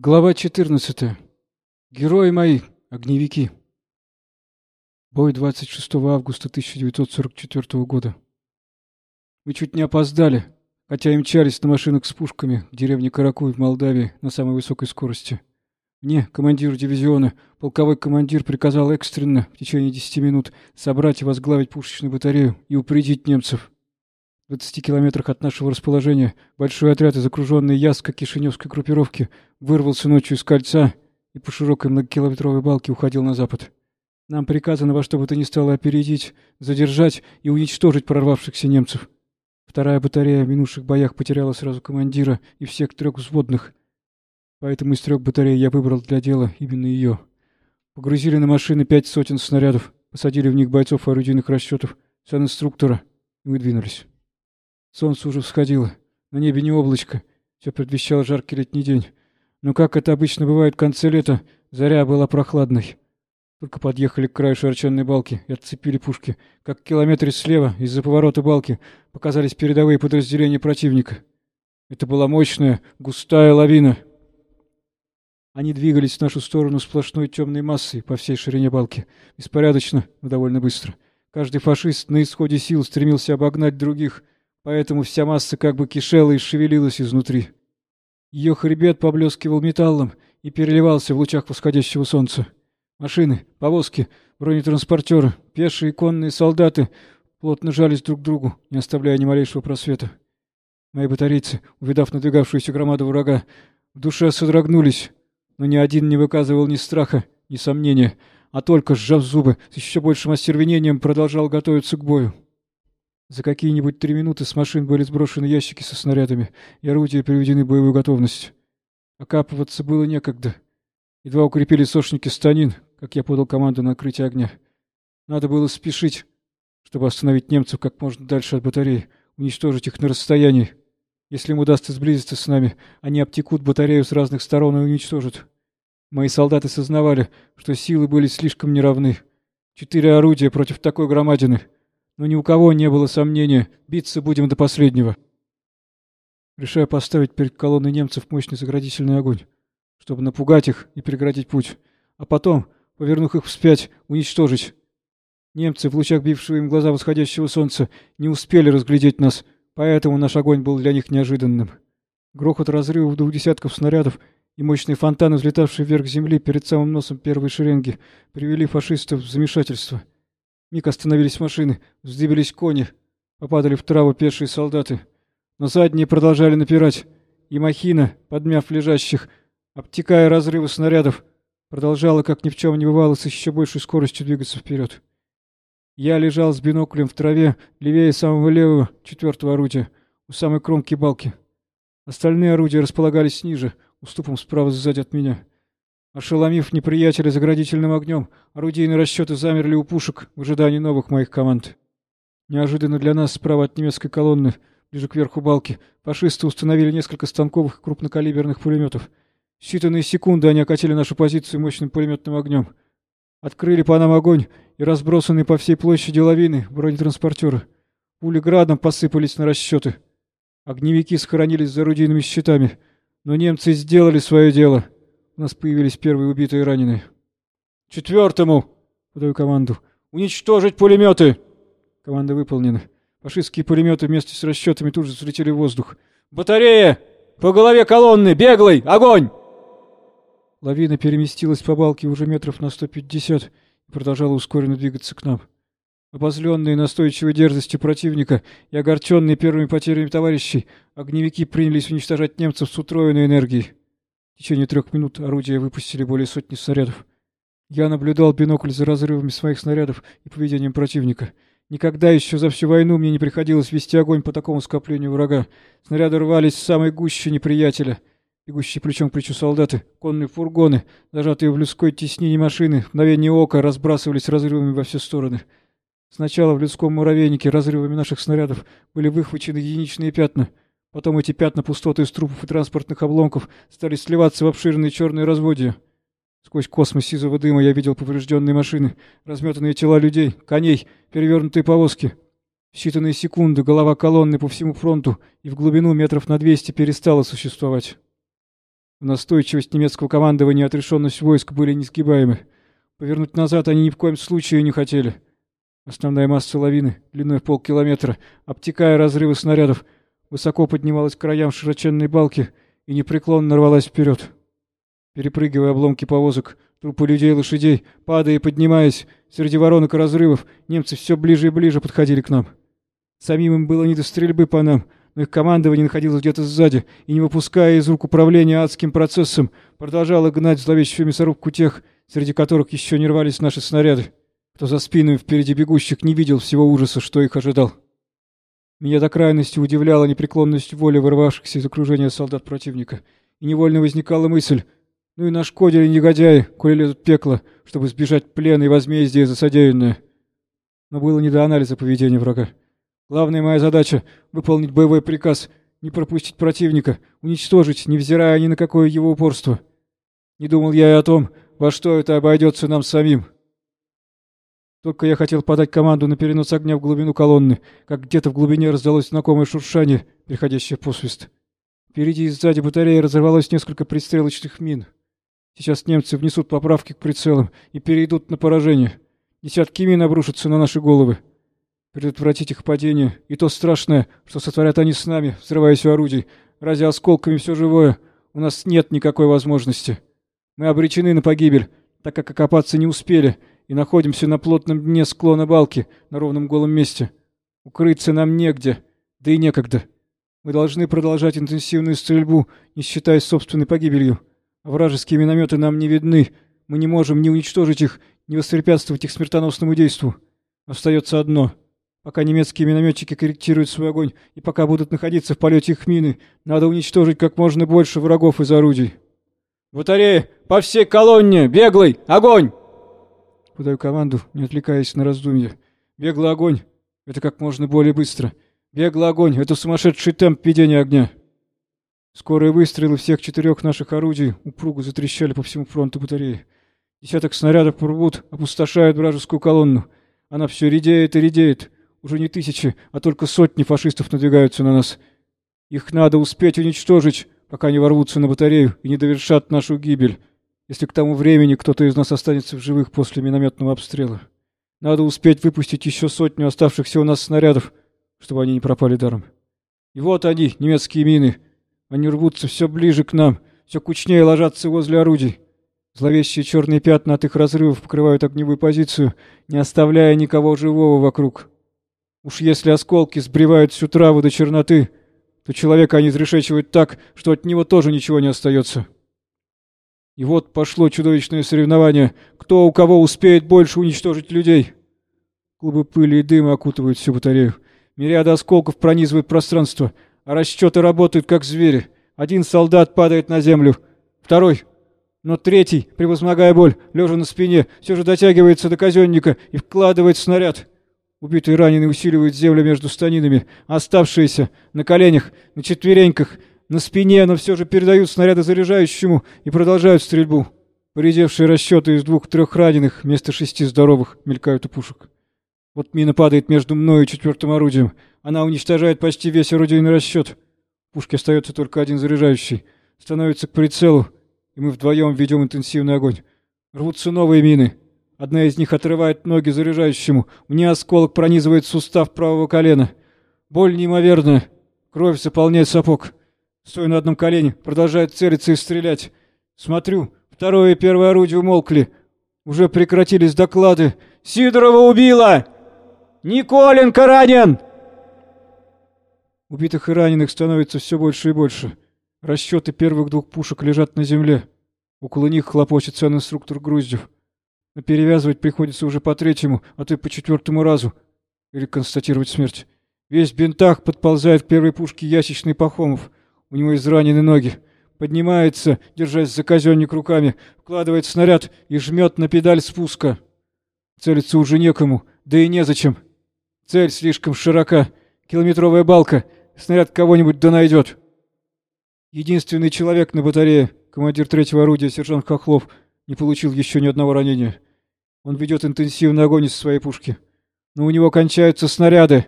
Глава 14. Герои мои, огневики. Бой 26 августа 1944 года. Мы чуть не опоздали, хотя и мчались на машинах с пушками к деревне Каракуй в Молдавии на самой высокой скорости. Мне, командиру дивизиона, полковой командир приказал экстренно в течение 10 минут собрать и возглавить пушечную батарею и упредить немцев. В 20 километрах от нашего расположения большой отряд из окруженной Яско-Кишиневской группировки вырвался ночью из кольца и по широкой многокилометровой балке уходил на запад. Нам приказано во что бы то ни стало опередить, задержать и уничтожить прорвавшихся немцев. Вторая батарея в минувших боях потеряла сразу командира и всех трех взводных. Поэтому из трех батарей я выбрал для дела именно ее. Погрузили на машины пять сотен снарядов, посадили в них бойцов орудийных расчетов, сан-инструктора, и мы двинулись. Солнце уже всходило. На небе не облачко. Все предвещало жаркий летний день. Но, как это обычно бывает в конце лета, заря была прохладной. Только подъехали к краю широченной балки и отцепили пушки. Как в километре слева, из-за поворота балки, показались передовые подразделения противника. Это была мощная, густая лавина. Они двигались в нашу сторону сплошной темной массой по всей ширине балки. Беспорядочно, но довольно быстро. Каждый фашист на исходе сил стремился обогнать других — поэтому вся масса как бы кишела и шевелилась изнутри. Ее хребет поблескивал металлом и переливался в лучах восходящего солнца. Машины, повозки, бронетранспортеры, пешие и конные солдаты плотно жались друг к другу, не оставляя ни малейшего просвета. Мои батарейцы, увидав надвигавшуюся громаду врага, в душе содрогнулись, но ни один не выказывал ни страха, ни сомнения, а только, сжав зубы, с еще большим остервенением продолжал готовиться к бою. За какие-нибудь три минуты с машин были сброшены ящики со снарядами, и орудия приведены в боевую готовность. Окапываться было некогда. Едва укрепили сошники станин, как я подал команду на открытие огня. Надо было спешить, чтобы остановить немцев как можно дальше от батареи, уничтожить их на расстоянии. Если им удастся сблизиться с нами, они обтекут батарею с разных сторон и уничтожат. Мои солдаты сознавали, что силы были слишком неравны. Четыре орудия против такой громадины — но ни у кого не было сомнения, биться будем до последнего. Решаю поставить перед колонной немцев мощный заградительный огонь, чтобы напугать их и преградить путь, а потом, повернув их вспять, уничтожить. Немцы, в лучах бившего им глаза восходящего солнца, не успели разглядеть нас, поэтому наш огонь был для них неожиданным. Грохот разрывов двух десятков снарядов и мощные фонтаны, взлетавшие вверх земли перед самым носом первой шеренги, привели фашистов в замешательство — Миг остановились машины, вздыбились кони, попадали в траву пешие солдаты. Но задние продолжали напирать, и махина, подмяв лежащих, обтекая разрывы снарядов, продолжала, как ни в чем не бывало, с еще большей скоростью двигаться вперед. Я лежал с биноклем в траве, левее самого левого, четвертого орудия, у самой кромки балки. Остальные орудия располагались ниже, уступом справа сзади от меня. Ошеломив неприятеля заградительным огнем, орудийные расчеты замерли у пушек в ожидании новых моих команд. Неожиданно для нас справа от немецкой колонны, ближе к верху балки, фашисты установили несколько станковых крупнокалиберных пулеметов. Считанные секунды они окатили нашу позицию мощным пулеметным огнем. Открыли по нам огонь и разбросанные по всей площади лавины бронетранспортеры. Пули градом посыпались на расчеты. Огневики схоронились за орудийными щитами. Но немцы сделали свое дело — у нас появились первые убитые и раненые. «Четвертому!» — подаю команду. «Уничтожить пулеметы!» Команда выполнена. Фашистские пулеметы вместе с расчетами тут же взлетели в воздух. «Батарея! По голове колонны! Беглый! Огонь!» Лавина переместилась по балке уже метров на сто пятьдесят и продолжала ускоренно двигаться к нам. Обозленные настойчивой дерзостью противника и огорченные первыми потерями товарищей, огневики принялись уничтожать немцев с утроенной энергией. В течение трех минут орудия выпустили более сотни снарядов. Я наблюдал бинокль за разрывами своих снарядов и поведением противника. Никогда еще за всю войну мне не приходилось вести огонь по такому скоплению врага. Снаряды рвались в самой гуще неприятеля. Бегущие плечом к плечу солдаты, конные фургоны, зажатые в людской теснине машины, в мгновение ока разбрасывались разрывами во все стороны. Сначала в людском муравейнике разрывами наших снарядов были выхвачены единичные пятна — Потом эти пятна пустоты из трупов и транспортных обломков стали сливаться в обширные черные разводья. Сквозь космос сизого дыма я видел поврежденные машины, разметанные тела людей, коней, перевернутые повозки. В считанные секунды голова колонны по всему фронту и в глубину метров на двести перестала существовать. Настойчивость немецкого командования и отрешенность войск были несгибаемы. Повернуть назад они ни в коем случае не хотели. Основная масса лавины, длиной в полкилометра, обтекая разрывы снарядов, высоко поднималась к краям широченной балки и непреклонно рвалась вперед. Перепрыгивая обломки повозок, трупы людей и лошадей, падая и поднимаясь, среди воронок и разрывов, немцы все ближе и ближе подходили к нам. Самим им было не до стрельбы по нам, но их командование находилось где-то сзади и, не выпуская из рук управления адским процессом, продолжало гнать зловещую мясорубку тех, среди которых еще не рвались наши снаряды. Кто за спинами впереди бегущих не видел всего ужаса, что их ожидал. Меня до крайности удивляла непреклонность воли вырвавшихся из окружения солдат противника, и невольно возникала мысль, ну и нашкодили негодяи, коли лезут пекло, чтобы сбежать плена и возмездие за содеянное. Но было не до анализа поведения врага. Главная моя задача — выполнить боевой приказ, не пропустить противника, уничтожить, невзирая ни на какое его упорство. Не думал я и о том, во что это обойдется нам самим. Только я хотел подать команду на перенос огня в глубину колонны, как где-то в глубине раздалось знакомое шуршание, переходящее посвист. Впереди и сзади батареи разорвалось несколько пристрелочных мин. Сейчас немцы внесут поправки к прицелам и перейдут на поражение. Десятки мин обрушатся на наши головы предотвратить их падение, и то страшное, что сотворят они с нами, взрываясь у орудий, ради осколками все живое, у нас нет никакой возможности. Мы обречены на погибель, так как окопаться не успели, и находимся на плотном дне склона балки, на ровном голом месте. Укрыться нам негде, да и некогда. Мы должны продолжать интенсивную стрельбу, не считаясь собственной погибелью. А вражеские минометы нам не видны, мы не можем ни уничтожить их, ни воспрепятствовать их смертоносному действу. Остается одно — Пока немецкие минометчики корректируют свой огонь и пока будут находиться в полете их мины, надо уничтожить как можно больше врагов из орудий. «Батареи! По всей колонне! Беглый! Огонь!» Подаю команду, не отвлекаясь на раздумья. «Беглый огонь! Это как можно более быстро! Беглый огонь! Это сумасшедший темп ведения огня!» Скорые выстрелы всех четырех наших орудий упруго затрещали по всему фронту батареи. Десяток снарядов рвут, опустошают вражескую колонну. Она все редеет и редеет. Уже не тысячи, а только сотни фашистов надвигаются на нас. Их надо успеть уничтожить, пока не ворвутся на батарею и не довершат нашу гибель, если к тому времени кто-то из нас останется в живых после минометного обстрела. Надо успеть выпустить еще сотню оставшихся у нас снарядов, чтобы они не пропали даром. И вот они, немецкие мины. Они рвутся все ближе к нам, все кучнее ложатся возле орудий. Зловещие черные пятна от их разрывов покрывают огневую позицию, не оставляя никого живого вокруг. Уж если осколки сбривают всю траву до черноты, то человека они изрешечивают так, что от него тоже ничего не остается. И вот пошло чудовищное соревнование, кто у кого успеет больше уничтожить людей. Клубы пыли и дыма окутывают всю батарею. Мириады осколков пронизывают пространство, а расчеты работают как звери. Один солдат падает на землю, второй но третий, превозмогая боль, лежа на спине, все же дотягивается до казенника и вкладывает снаряд. Убитые раненые усиливают землю между станинами, оставшиеся на коленях, на четвереньках, на спине, но все же передают снаряды заряжающему и продолжают стрельбу. Поредевшие расчеты из двух-трех раненых вместо шести здоровых мелькают у пушек. Вот мина падает между мной и четвертым орудием. Она уничтожает почти весь орудийный расчет. В пушке остается только один заряжающий. Становится к прицелу, и мы вдвоем ведем интенсивный огонь. Рвутся новые мины. Одна из них отрывает ноги заряжающему. Мне осколок пронизывает сустав правого колена. Боль неимоверная. Кровь заполняет сапог. Стою на одном колене, продолжает целиться и стрелять. Смотрю, второе и первое орудие умолкли. Уже прекратились доклады. «Сидорова убила! Николенко ранен!» Убитых и раненых становится все больше и больше. Расчеты первых двух пушек лежат на земле. Около них хлопочет инструктор Груздев. Но перевязывать приходится уже по третьему, а то и по четвертому разу. Или констатировать смерть. Весь бинтах подползает к первой пушке ясечный Пахомов. У него изранены ноги. Поднимается, держась за казенник руками, вкладывает снаряд и жмет на педаль спуска. Целиться уже некому, да и незачем. Цель слишком широка. Километровая балка. Снаряд кого-нибудь да найдет. Единственный человек на батарее, командир третьего орудия, сержант Хохлов, не получил еще ни одного ранения. Он ведет интенсивный огонь из своей пушки. Но у него кончаются снаряды.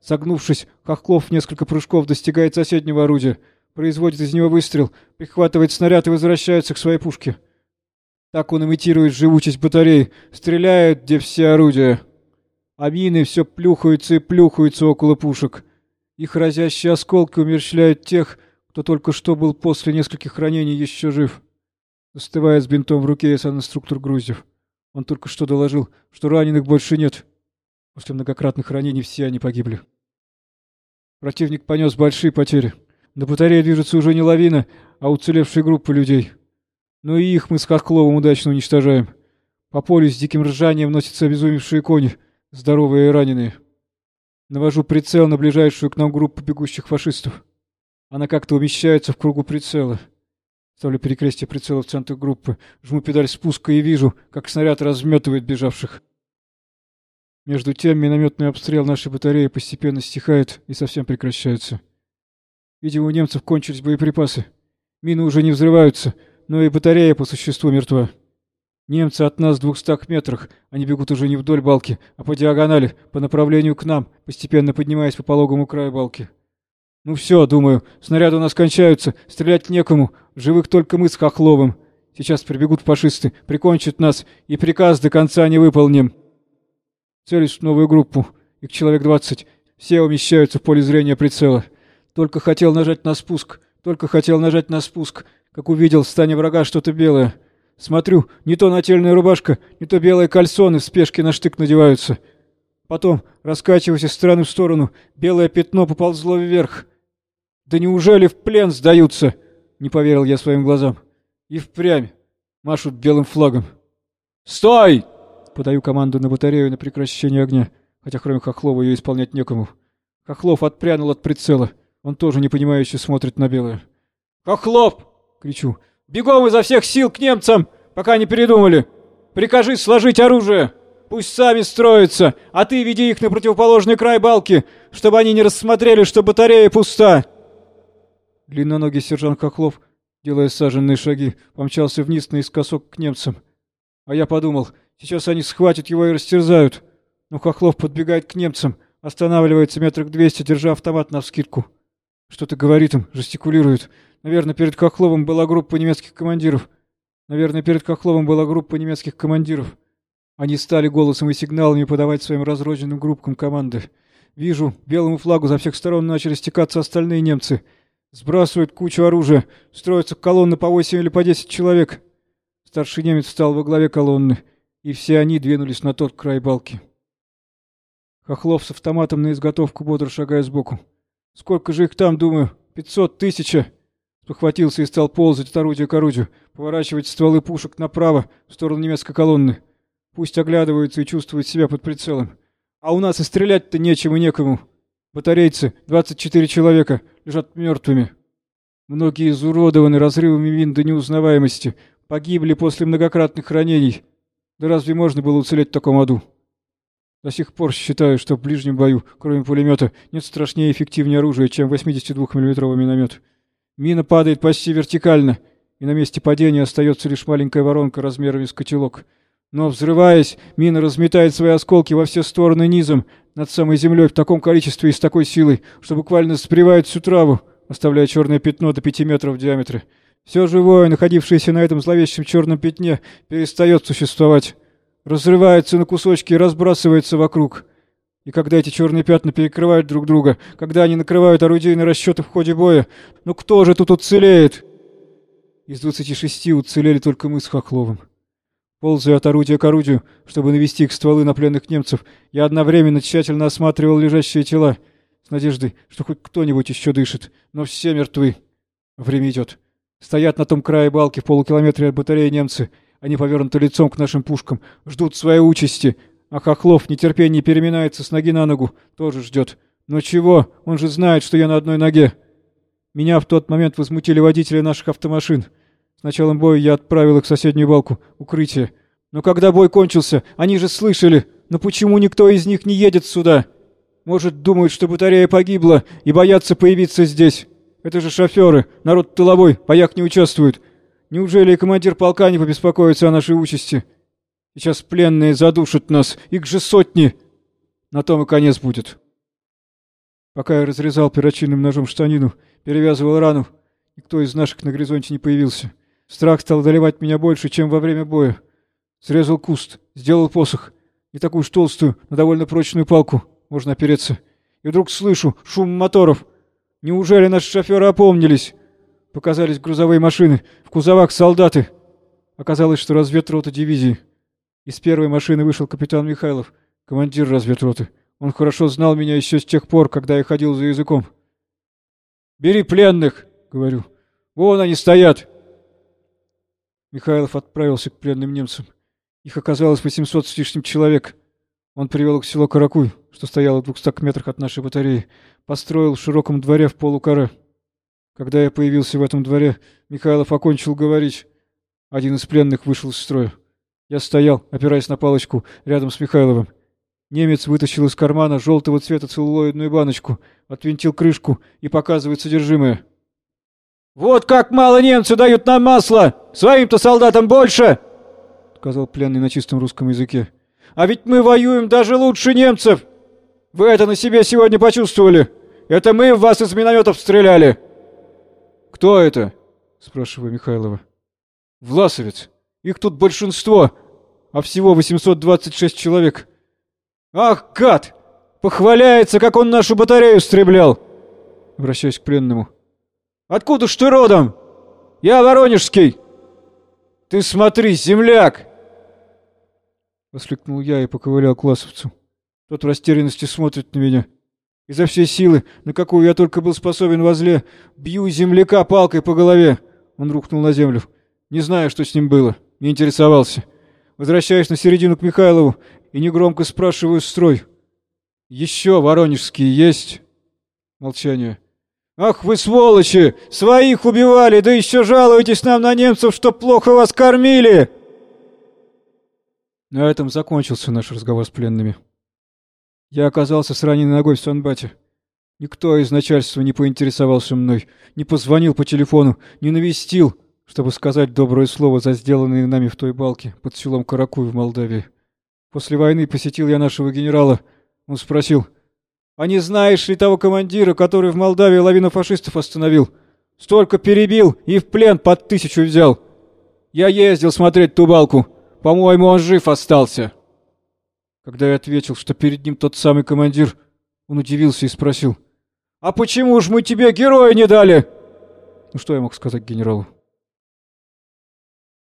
Согнувшись, Хохлов несколько прыжков достигает соседнего орудия. Производит из него выстрел, прихватывает снаряд и возвращается к своей пушке. Так он имитирует живучесть батареи, стреляет, где все орудия. А мины все плюхаются и плюхаются около пушек. Их разящие осколки умерщвляют тех, кто только что был после нескольких ранений еще жив. Застывая с бинтом в руке, я инструктор Груздев. Он только что доложил, что раненых больше нет. После многократных ранений все они погибли. Противник понес большие потери. На батарее движется уже не лавина, а уцелевшая группа людей. Но и их мы с Хохловым удачно уничтожаем. По полю с диким ржанием носятся обезумевшие кони, здоровые и раненые. Навожу прицел на ближайшую к нам группу бегущих фашистов. Она как-то умещается в кругу прицела. Ставлю перекрестие прицела в центр группы, жму педаль спуска и вижу, как снаряд разметывает бежавших. Между тем минометный обстрел нашей батареи постепенно стихает и совсем прекращается. Видимо, у немцев кончились боеприпасы. Мины уже не взрываются, но и батарея по существу мертва. Немцы от нас в двухстах метрах, они бегут уже не вдоль балки, а по диагонали, по направлению к нам, постепенно поднимаясь по пологому краю балки. Ну все, думаю, снаряды у нас кончаются, стрелять некому, живых только мы с Хохловым. Сейчас прибегут фашисты, прикончат нас, и приказ до конца не выполним. Целюсь в новую группу, их человек двадцать, все умещаются в поле зрения прицела. Только хотел нажать на спуск, только хотел нажать на спуск, как увидел в стане врага что-то белое. Смотрю, не то нательная рубашка, не то белые кальсоны в спешке на штык надеваются. Потом, раскачиваясь из стороны в сторону, белое пятно поползло вверх. Да неужели в плен сдаются? Не поверил я своим глазам. И впрямь машут белым флагом. «Стой!» Подаю команду на батарею на прекращение огня, хотя кроме Хохлова ее исполнять некому. Хохлов отпрянул от прицела. Он тоже непонимающе смотрит на белое. «Хохлов!» — кричу. «Бегом изо всех сил к немцам, пока не передумали! Прикажи сложить оружие! Пусть сами строятся, а ты веди их на противоположный край балки, чтобы они не рассмотрели, что батарея пуста!» Длинноногий сержант Хохлов, делая саженные шаги, помчался вниз наискосок к немцам. А я подумал, сейчас они схватят его и растерзают. Но Хохлов подбегает к немцам, останавливается метрах двести, держа автомат навскидку. Что-то говорит им, жестикулирует. Наверное, перед Хохловым была группа немецких командиров. Наверное, перед Хохловым была группа немецких командиров. Они стали голосом и сигналами подавать своим разрозненным группкам команды. Вижу, белому флагу за всех сторон начали стекаться остальные немцы. Сбрасывают кучу оружия, строятся колонны по восемь или по десять человек. Старший немец встал во главе колонны, и все они двинулись на тот край балки. Хохлов с автоматом на изготовку бодро шагая сбоку. Сколько же их там, думаю? Пятьсот, тысяча. Спохватился и стал ползать от орудия к орудию, поворачивать стволы пушек направо, в сторону немецкой колонны. Пусть оглядываются и чувствуют себя под прицелом. А у нас и стрелять-то нечем и некому. Батарейцы, 24 человека, лежат мертвыми. Многие изуродованы разрывами мин до неузнаваемости, погибли после многократных ранений. Да разве можно было уцелеть в таком аду? До сих пор считаю, что в ближнем бою, кроме пулемета, нет страшнее и эффективнее оружия, чем 82 миллиметровый миномет. Мина падает почти вертикально, и на месте падения остается лишь маленькая воронка размерами с котелок. Но, взрываясь, мина разметает свои осколки во все стороны низом, над самой землей в таком количестве и с такой силой, что буквально спривает всю траву, оставляя черное пятно до пяти метров в диаметре. Все живое, находившееся на этом зловещем черном пятне, перестает существовать разрывается на кусочки и разбрасывается вокруг. И когда эти черные пятна перекрывают друг друга, когда они накрывают орудийные расчеты в ходе боя, ну кто же тут уцелеет? Из двадцати шести уцелели только мы с Хохловым. Ползая от орудия к орудию, чтобы навести их стволы на пленных немцев, я одновременно тщательно осматривал лежащие тела, с надеждой, что хоть кто-нибудь еще дышит, но все мертвы. Время идет. Стоят на том крае балки в полукилометре от батареи немцы — они повернуты лицом к нашим пушкам, ждут своей участи. А Хохлов в нетерпении переминается с ноги на ногу, тоже ждет. Но чего? Он же знает, что я на одной ноге. Меня в тот момент возмутили водители наших автомашин. С началом боя я отправил их в соседнюю балку, укрытие. Но когда бой кончился, они же слышали. Но почему никто из них не едет сюда? Может, думают, что батарея погибла и боятся появиться здесь. Это же шоферы, народ тыловой, боях не участвуют. Неужели командир полка не побеспокоится о нашей участи? Сейчас пленные задушат нас, их же сотни. На том и конец будет. Пока я разрезал перочинным ножом штанину, перевязывал рану, Никто из наших на горизонте не появился. Страх стал доливать меня больше, чем во время боя. Срезал куст, сделал посох. Не такую уж толстую, но довольно прочную палку. Можно опереться. И вдруг слышу шум моторов. Неужели наши шоферы опомнились? Показались грузовые машины, в кузовах солдаты. Оказалось, что разведрота дивизии. Из первой машины вышел капитан Михайлов, командир разведроты. Он хорошо знал меня еще с тех пор, когда я ходил за языком. «Бери пленных!» — говорю. «Вон они стоят!» Михайлов отправился к пленным немцам. Их оказалось 800 с лишним человек. Он привел их в село Каракуй, что стояло в двухстах метрах от нашей батареи, построил в широком дворе в полукоре. Когда я появился в этом дворе, Михайлов окончил говорить. Один из пленных вышел из строя. Я стоял, опираясь на палочку, рядом с Михайловым. Немец вытащил из кармана желтого цвета целлулоидную баночку, отвинтил крышку и показывает содержимое. «Вот как мало немцы дают нам масла! Своим-то солдатам больше!» — сказал пленный на чистом русском языке. «А ведь мы воюем даже лучше немцев! Вы это на себе сегодня почувствовали! Это мы в вас из минометов стреляли!» «Кто это?» — спрашиваю Михайлова. «Власовец. Их тут большинство, а всего 826 человек. Ах, гад! Похваляется, как он нашу батарею стрелял!» Обращаюсь к пленному. «Откуда ж ты родом? Я Воронежский!» «Ты смотри, земляк!» Воскликнул я и поковылял к Ласовцу. Тот в растерянности смотрит на меня. Изо всей силы, на какую я только был способен возле, бью земляка палкой по голове. Он рухнул на землю. Не знаю, что с ним было. Не интересовался. Возвращаюсь на середину к Михайлову и негромко спрашиваю строй. «Еще воронежские есть?» Молчание. «Ах вы сволочи! Своих убивали, да еще жалуетесь нам на немцев, что плохо вас кормили!» На этом закончился наш разговор с пленными. Я оказался с раненой ногой в Санбате. Никто из начальства не поинтересовался мной, не позвонил по телефону, не навестил, чтобы сказать доброе слово за сделанные нами в той балке под селом Каракуй в Молдавии. После войны посетил я нашего генерала. Он спросил, «А не знаешь ли того командира, который в Молдавии лавину фашистов остановил? Столько перебил и в плен под тысячу взял. Я ездил смотреть ту балку. По-моему, он жив остался». Когда я ответил, что перед ним тот самый командир, он удивился и спросил. «А почему ж мы тебе героя не дали?» Ну что я мог сказать генералу?